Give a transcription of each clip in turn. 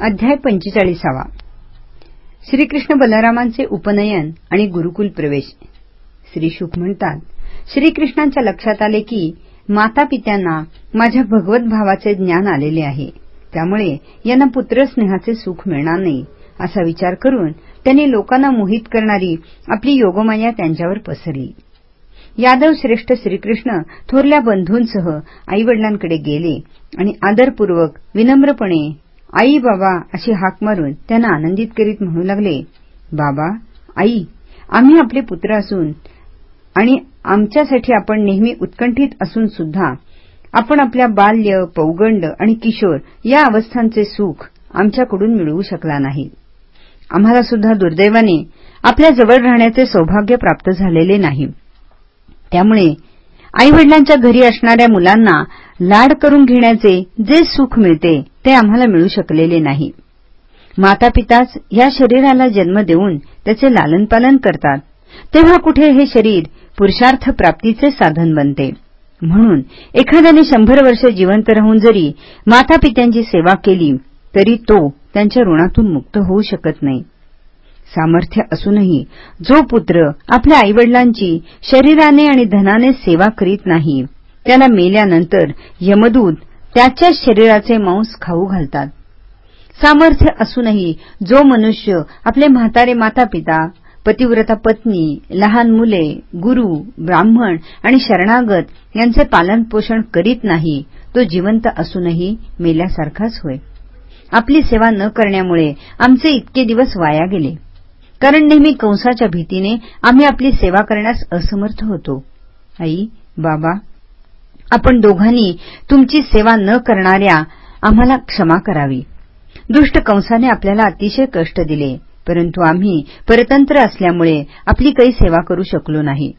अध्याय पंचेचाळीसावा. श्रीकृष्ण बलरामांचे उपनयन आणि गुरुकुल प्रवेश. श्री शुक म्हणतात श्रीकृष्णांच्या लक्षात आले की माता पित्यांना माझ्या भगवत भावाचे ज्ञान आलेले आहे. त्यामुळे यांना पुत्रस्नेहाचे सुख मिळणार नाही असा विचार करून त्यांनी लोकांना मोहित करणारी आपली योगमाया त्यांच्यावर पसरली. यादव श्रेष्ठ श्रीकृष्ण थोरल्या बंधूंसह आईवडिलांकडे गेले आणि आदरपूर्वक विनम्रपणे आई बाबा अशी हाक मारून त्यांना आनंदित करीत म्हणू लागले बाबा आई आम्ही आपले पुत्र असून आणि आमच्यासाठी आपण नेहमी उत्कंठित असून सुद्धा आपण आपल्या बाल्य पौगंड आणि किशोर या अवस्थांचे सुख आमच्याकडून मिळवू शकला नाही. आम्हाला सुद्धा दुर्दैवाने आपल्या जवळ राहण्याचे सौभाग्य प्राप्त झालेले नाही. त्यामुळे आईवडिलांच्या घरी असणाऱ्या मुलांना लाड करून घेण्याचे जे सुख मिळते ते आम्हाला मिळू शकलेले नाही. मातापिताच या शरीराला जन्म देऊन त्याचे लालनपालन करतात. तेव्हा कुठे हे शरीर पुरुषार्थ प्राप्तीचे साधन बनते. म्हणून एखाद्याने शंभर वर्ष जिवंत राहून जरी मातापित्यांची सेवा केली तरी तो त्यांच्या ऋणातून मुक्त होऊ शकत नाही. सामर्थ्य असूनही जो पुत्र आपल्या आईवडिलांची शरीराने आणि धनाने सेवा करीत नाही त्याला मेल्यानंतर यमदूत त्याच्याच शरीराचे मांस खाऊ घालतात. सामर्थ्य असूनही जो मनुष्य आपले म्हातारे माता पिता पतिव्रता पत्नी लहान मुले गुरु ब्राह्मण आणि शरणागत यांचे पालनपोषण करीत नाही तो जिवंत असूनही मेल्यासारखाच होय. आपली सेवा न करण्यामुळे आमचे इतके दिवस वाया गेले. कारण नेहमी कंसाच्या भीतीने आम्ही आपली सेवा करण्यास असमर्थ होतो. आई बाबा आपण दोघांनी तुमची सेवा न करणाऱ्या आम्हाला क्षमा करावी. दुष्ट कंसाने आपल्याला अतिशय कष्ट दिले परंतु आम्ही परतंत्र असल्यामुळे आपली काही सेवा करू शकलो नाही.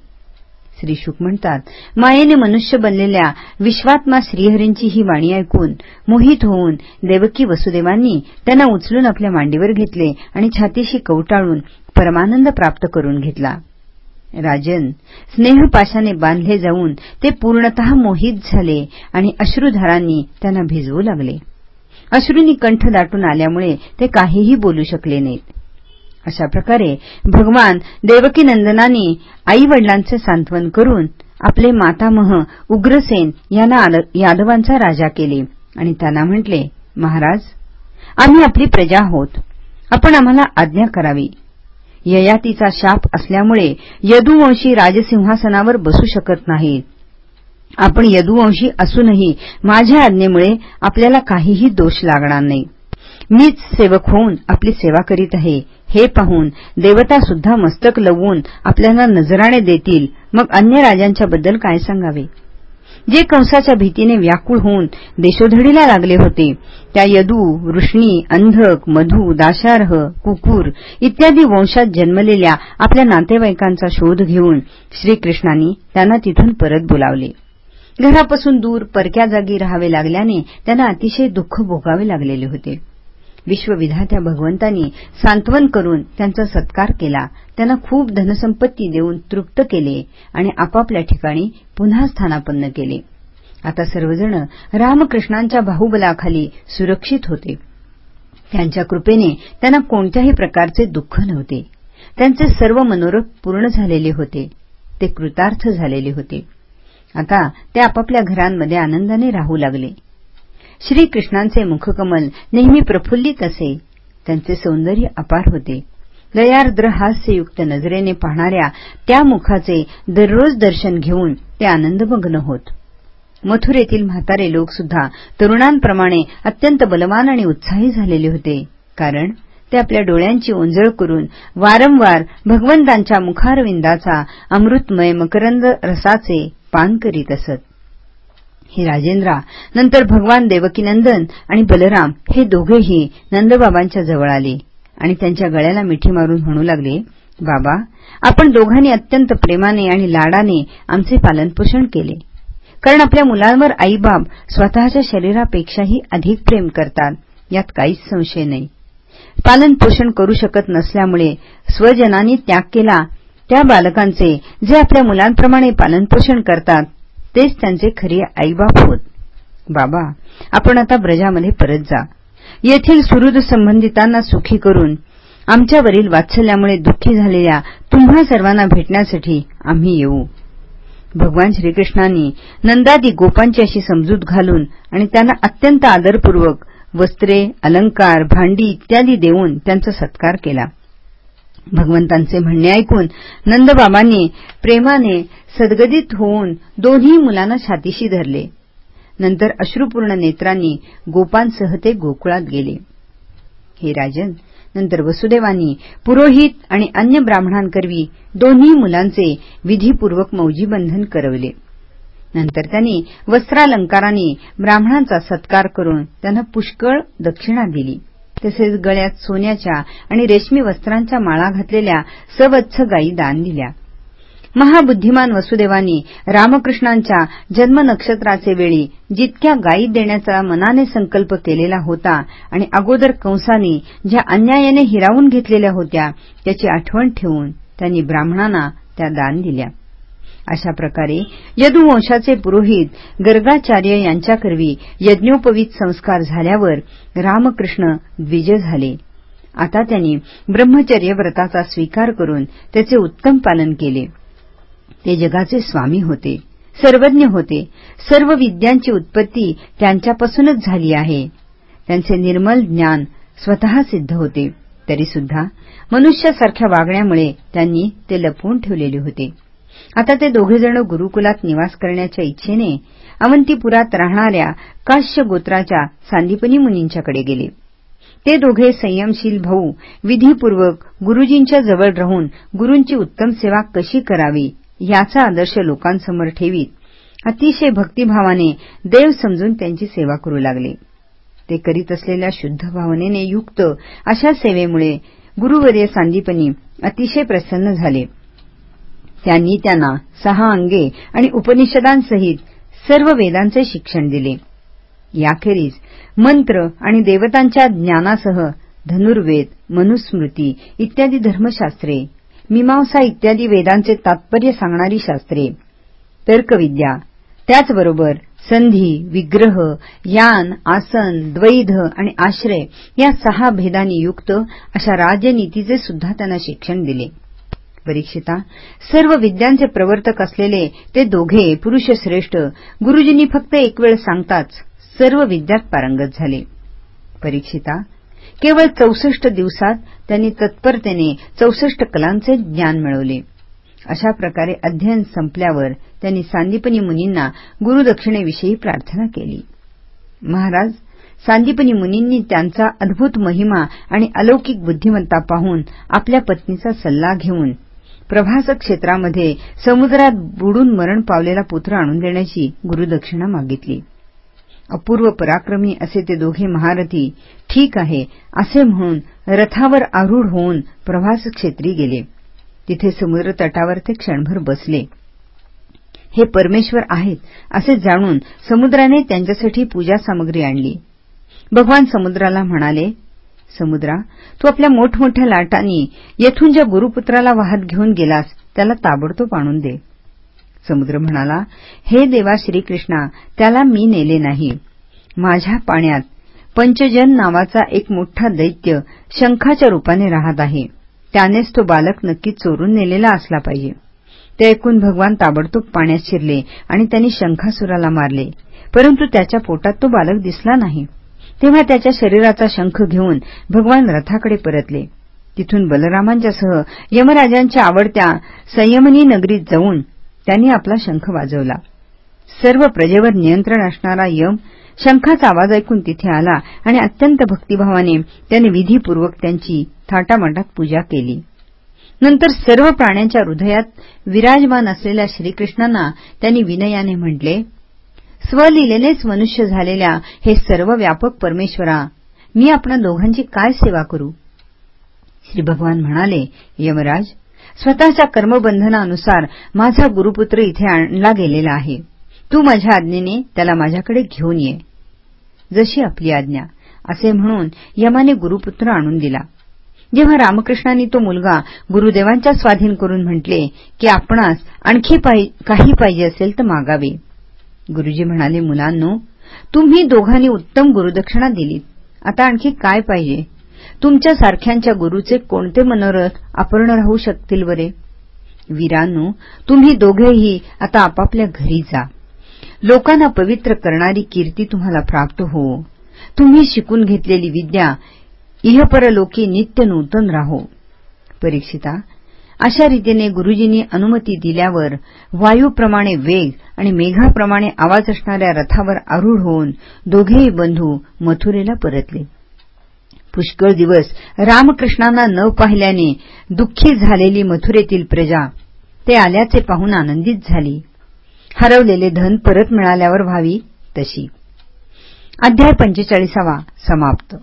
श्री शुक म्हणतात मायेने मनुष्य बनलेल्या विश्वात्मा श्रीहरींची ही वाणी ऐकून मोहित होऊन देवकी वसुदेवांनी त्यांना उचलून आपल्या मांडीवर घेतले आणि छातीशी कवटाळून परमानंद प्राप्त करून घेतला. राजन स्नेहपाशाने बांधले जाऊन ते पूर्णत मोहित झाले आणि अश्रुधारांनी त्यांना भिजवू लागले. अश्रूंनी कंठ दाटून आल्यामुळे ते काहीही बोलू शकले नाहीत. अशा प्रकारे भगवान देवकीनंदनांनी आईवडिलांचे सांत्वन करून आपले मातामह उग्रसेन यांना यादवांचा राजा केले आणि त्यांना म्हटले महाराज आम्ही आपली प्रजा आहोत. आपण आम्हाला आज्ञा करावी. ययातीचा शाप असल्यामुळे यदुवंशी राजसिंहासनावर बसू शकत नाहीत आपण यदुवंशी असूनही माझ्या आज्ञेमुळे आपल्याला काहीही दोष लागणार नाही. मीच सेवक होऊन आपली सेवा करीत आहे. हे पाहून देवता सुद्धा मस्तक लवून आपल्याला नजराणे देतील. मग अन्य राजांच्याबद्दल काय सांगावे? जे कंसाच्या भीतीने व्याकुळ होऊन देशोधडीला लागले होते. त्या यदू वृष्णी अंधक मधू दाशार्ह कुकुर इत्यादी वंशात जन्मलेल्या आपल्या नातेवाईकांचा शोध घेऊन श्रीकृष्णांनी त्यांना तिथून परत बोलावले. घरापासून दूर परक्या जागी राहावे लागल्याने त्यांना अतिशय दुःख भोगावे लागलेले होते. विश्वविधात्या भगवंतांनी सांत्वन करून त्यांचा सत्कार केला. त्यांना खूप धनसंपत्ती देऊन तृप्त केले आणि आपापल्या ठिकाणी पुन्हा स्थानापन्न केले. आता सर्वजण रामकृष्णांच्या बाहुबलाखाली सुरक्षित होते. त्यांच्या कृपेने त्यांना कोणत्याही प्रकारचे दुःख नव्हते. त्यांचे सर्व मनोरथ पूर्ण झालेले होते. ते कृतार्थ झालेले होते. आता ते आपापल्या घरांमध्ये आनंदाने राहू लागले. श्रीकृष्णांचे मुखकमल नेहमी प्रफुल्लित असे. त्यांचे सौंदर्य अपार होते. दयार्द्र हास्ययुक्त नजरेने पाहणाऱ्या त्या मुखाचे दररोज दर्शन घेऊन ते आनंदमग्न होत. मथुरेतील म्हातारे लोकसुद्धा तरुणांप्रमाणे अत्यंत बलवान आणि उत्साही झालेले होते. कारण ते आपल्या डोळ्यांची ओंजळ करून वारंवार भगवंतांच्या मुखारविंदाचा अमृतमय मकरंद रसाचे पान करीत असत. हे राजेंद्रा नंतर भगवान देवकीनंदन आणि बलराम हे दोघेही नंदबाबांच्या जवळ आले. आणि त्यांच्या गळ्याला मिठी मारून म्हणू लागले बाबा आपण दोघांनी अत्यंत प्रेमाने आणि लाडाने आमचे पालनपोषण केले. कारण आपल्या मुलांवर आईबाप स्वतःच्या शरीरापेक्षाही अधिक प्रेम करतात यात काहीच संशय नाही. पालनपोषण करू शकत नसल्यामुळे स्वजनांनी त्याग केला. त्या बालकांचे जे आपल्या मुलांप्रमाणे पालनपोषण करतात तेच त्यांचे खरे आईबाप होत. बाबा आपण आता ब्रजामध्ये परत जा. येथील सुहृद संबंधितांना सुखी करून आमच्यावरील वात्सल्यामुळे दुःखी झालेल्या तुम्हा सर्वांना भेटण्यासाठी आम्ही येऊ. भगवान श्रीकृष्णांनी नंदादी गोपांची अशी समजूत घालून आणि त्यांना अत्यंत आदरपूर्वक वस्त्रे अलंकार भांडी इत्यादी देऊन त्यांचा सत्कार केला. भगवंतांचे म्हणणे ऐकून नंदबाबांनी प्रेमाने सदगदित होऊन दोन्ही मुलांना छातीशी धरले. नंतर अश्रुपूर्ण नेत्रांनी गोपांसह ते गोकुळात गेले. हे राजन नंतर वसुदेवांनी पुरोहित आणि अन्य ब्राह्मणांकरवी दोन्ही मुलांचे विधीपूर्वक मौजीबंधन करवले. नंतर त्यांनी वस्त्रालंकारांनी ब्राह्मणांचा सत्कार करून त्यांना पुष्कळ दक्षिणा दिली. तसेच गळ्यात सोन्याच्या आणि रेशमी वस्त्रांच्या माळा घातलेल्या सवत्स गायी दान दिल्या. महाबुद्धिमान वसुदेवांनी रामकृष्णांच्या जन्म नक्षत्राचे वेळी जितक्या गायी देण्याचा मनाने संकल्प केलेला होता आणि अगोदर कंसांनी ज्या अन्यायाने हिरावून घेतलेल्या होत्या त्याची आठवण ठेवून त्यांनी ब्राह्मणांना त्या दान दिल्या. अशा प्रकारे यदुवंशाचे पुरोहित गर्गाचार्य यांच्याकरवी यज्ञोपवीत संस्कार झाल्यावर रामकृष्ण द्विज झाले. आता त्यांनी ब्रह्मचर्य व्रताचा स्वीकार करून त्याचे उत्तम पालन केले. ते जगाचे स्वामी होते सर्वज्ञ होते. सर्व विद्यांची उत्पत्ती त्यांच्यापासूनच झाली आहे. त्यांचे निर्मल ज्ञान स्वतः सिद्ध होते. तरीसुद्धा मनुष्यासारख्या वागण्यामुळे त्यांनी ते लपवून ठेवलेले होते. आता ते दोघेजण गुरुकुलात निवास करण्याच्या इच्छेने अवंतीपुरात राहणाऱ्या काश्य गोत्राच्या सांदीपनी मुनींच्याकडे गेले. ते दोघे संयमशील भाऊ विधीपूर्वक गुरुजींच्या जवळ राहून गुरूंची उत्तम सेवा कशी करावी याचा आदर्श लोकांसमोर ठेवीत. अतिशय भक्तिभावाने देव समजून त्यांची सेवा करू लागले. ते करीत असलेल्या शुद्ध भावनेने युक्त अशा सेवेमुळे गुरुवर्य सांदीपनी अतिशय प्रसन्न झाले. त्यांनी त्यांना सहा अंगे आणि उपनिषदांसहित सर्व वेदांचे शिक्षण दिले. याखेरीज मंत्र आणि देवतांच्या ज्ञानासह धनुर्वेद मनुस्मृती इत्यादी धर्मशास्त्रे मीमांसा इत्यादी वेदांचे तात्पर्य सांगणारी शास्त्रे. तर्कविद्या. त्याचबरोबर संधी विग्रह यान आसन द्वैध आणि आश्रय या सहा भेदांनी युक्त अशा राजनीतीचे सुद्धा त्यांना शिक्षण दिले. परीक्षिता सर्व विद्यांचे प्रवर्तक असलेले ते दोघे पुरुष श्रेष्ठ गुरुजींनी फक्त एक वेळ सांगताच सर्व विद्यात पारंगत झाले. परीक्षिता केवळ चौसष्ट दिवसात त्यांनी तत्परतेने चौसष्ट कलांचे ज्ञान मिळवले. अशा प्रकारे अध्ययन संपल्यावर त्यांनी सांदीपनी मुनींना गुरुदक्षिणेविषयी प्रार्थना केली. महाराज सांदीपनी मुनींनी त्यांचा अद्भुत महिमा आणि अलौकिक बुद्धिमत्ता पाहून आपल्या पत्नीचा सल्ला घेऊन प्रभास क्षेत्रामध्ये समुद्रात बुडून मरण पावलेला पुत्र आणून देण्याची गुरुदक्षिणा मागितली. अपूर्व पराक्रमी असे ते दोघे महारथी ठीक आहे असे म्हणून रथावर आरूढ होऊन प्रवास क्षेत्री गेले. तिथे समुद्र तटावर ते क्षणभर बसले. हे परमेश्वर आहेत असे जाणून समुद्राने त्यांच्यासाठी पूजा सामग्री आणली. भगवान समुद्राला म्हणाले समुद्रा तू आपल्या मोठमोठ्या लाटांनी येथून ज्या गुरुपुत्राला वाहत घेऊन गेलास त्याला ताबडतोब आणून दे. समुद्र म्हणाला हे देवा श्रीकृष्णा त्याला मी नेले नाही. माझ्या पाण्यात पंचजन नावाचा एक मोठा दैत्य शंखाच्या रूपाने राहत आहे. त्यानेच तो बालक नक्की चोरून नेलेला असला पाहिजे. ते ऐकून भगवान ताबडतोब पाण्यात शिरले आणि त्यांनी शंखासुराला मारले. परंतु त्याच्या पोटात तो बालक दिसला नाही. तेव्हा त्याच्या शरीराचा शंख घेऊन भगवान रथाकडे परतले. तिथून बलरामांच्यासह यमराजांच्या आवडत्या संयमनी नगरीत जाऊन त्यांनी आपला शंख वाजवला. सर्व प्रजेवर नियंत्रण असणारा यम शंखाचा आवाज ऐकून तिथे आला आणि अत्यंत भक्तिभावाने त्याने विधीपूर्वक त्यांची थाटामाटात पूजा केली. नंतर सर्व प्राण्यांच्या हृदयात विराजमान असलेल्या श्रीकृष्णांना त्यांनी विनयाने म्हटले स्वलीलेनेच मनुष्य झालेल्या हे सर्व व्यापक परमेश्वरा मी आपणा दोघांची काय सेवा करू? श्री भगवान म्हणाले यमराज स्वतःच्या कर्मबंधनानुसार माझा गुरुपुत्र इथे आणला गेलेला आहे. तू माझ्या आज्ञेने त्याला माझ्याकडे घेऊन ये. जशी आपली आज्ञा असे म्हणून यमाने गुरुपुत्र आणून दिला. जेव्हा रामकृष्णांनी तो मुलगा गुरुदेवांच्या स्वाधीन करून म्हटले की आपणास आणखी काही पाहिजे असेल तर मागावे. गुरुजी म्हणाले मुलांनो तुम्ही दोघांनी उत्तम गुरुदक्षिणा दिलीत. आता आणखी काय पाहिजे? तुमच्या सारख्यांच्या गुरुचे कोणते मनोरथ अपूर्ण राहू शकतील बरे? वीरांनो तुम्ही दोघेही आता आपापल्या घरी जा. लोकांना पवित्र करणारी कीर्ती तुम्हाला प्राप्त हो. तुम्ही शिकून घेतलेली विद्या इहपरलोकी नित्य नूतन राहो. परीक्षिता अशा रीतीने गुरुजींनी अनुमती दिल्यावर वायूप्रमाणे वेग आणि मेघाप्रमाणे आवाज असणाऱ्या रथावर आरूढ होऊन दोघेही बंधू मथुरेला परतले. पुष्कळ दिवस रामकृष्णांना न पाहिल्याने दुःखी झालेली मथुरेतील प्रजा ते आल्याचे पाहून आनंदित झाली. हरवलेले धन परत मिळाल्यावर व्हावी तशी. अध्याय पंचेचाळीसावा समाप्त.